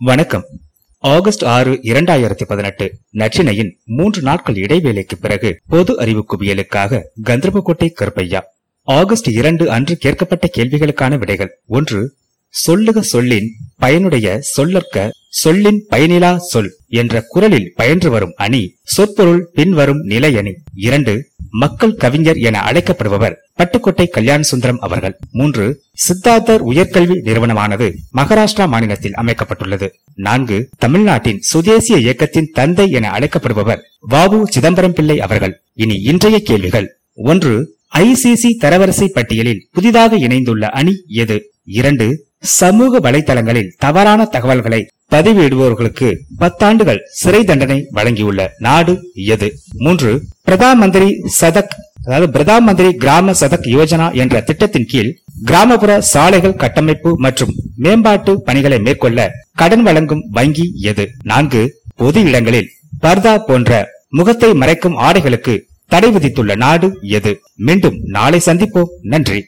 வணக்கம். ஆகஸ்ட் ஆறு இரண்டாயிரத்தி பதினெட்டு நச்சினையின் மூன்று நாட்கள் இடைவேளைக்கு பிறகு பொது அறிவு குவியலுக்காக கந்தர்போட்டை கருப்பையா ஆகஸ்ட் இரண்டு அன்று கேட்கப்பட்ட கேள்விகளுக்கான விடைகள். ஒன்று சொல்லுக சொல்லின் பயனுடைய சொல்லற்க சொல்லின் பயனிலா சொல் என்ற குரலில் பயின்று வரும் அணி சொற்பொருள் பின்வரும் நிலை அணி இரண்டு மக்கள் கவிஞர் என அழைக்கப்படுபவர் பட்டுக்கோட்டை கல்யாண சுந்தரம் அவர்கள். மூன்று சித்தார்த்தர் உயர்கல்வி நிறுவனமானது மகாராஷ்டிரா மாநிலத்தில் அமைக்கப்பட்டுள்ளது. நான்கு தமிழ்நாட்டின் சுதேசிய இயக்கத்தின் தந்தை என அழைக்கப்படுபவர் வாவு சிதம்பரம் பிள்ளை அவர்கள். இனி இன்றைய கேள்விகள். ஒன்று ஐசிசி தரவரிசை பட்டியலில் புதிதாக இணைந்துள்ள அணி எது? இரண்டு சமூக வலைதளங்களில் தவறான தகவல்களை பதிவிடுபவர்களுக்கு பத்தாண்டுகள் சிறை தண்டனை வழங்கியுள்ள நாடு எது? மூன்று பிரதான் மந்திரி சதக் அதாவது பிரதான் மந்திரி கிராம சதக் யோஜனா என்ற திட்டத்தின் கீழ் கிராமப்புற சாலைகள் கட்டமைப்பு மற்றும் மேம்பாட்டு பணிகளை மேற்கொள்ள கடன் வழங்கும் வங்கி எது? நான்கு பொது இடங்களில் பர்தா போன்ற முகத்தை மறைக்கும் ஆடைகளுக்கு தடை விதித்துள்ள நாடு எது? மீண்டும் நாளை சந்திப்போம். நன்றி.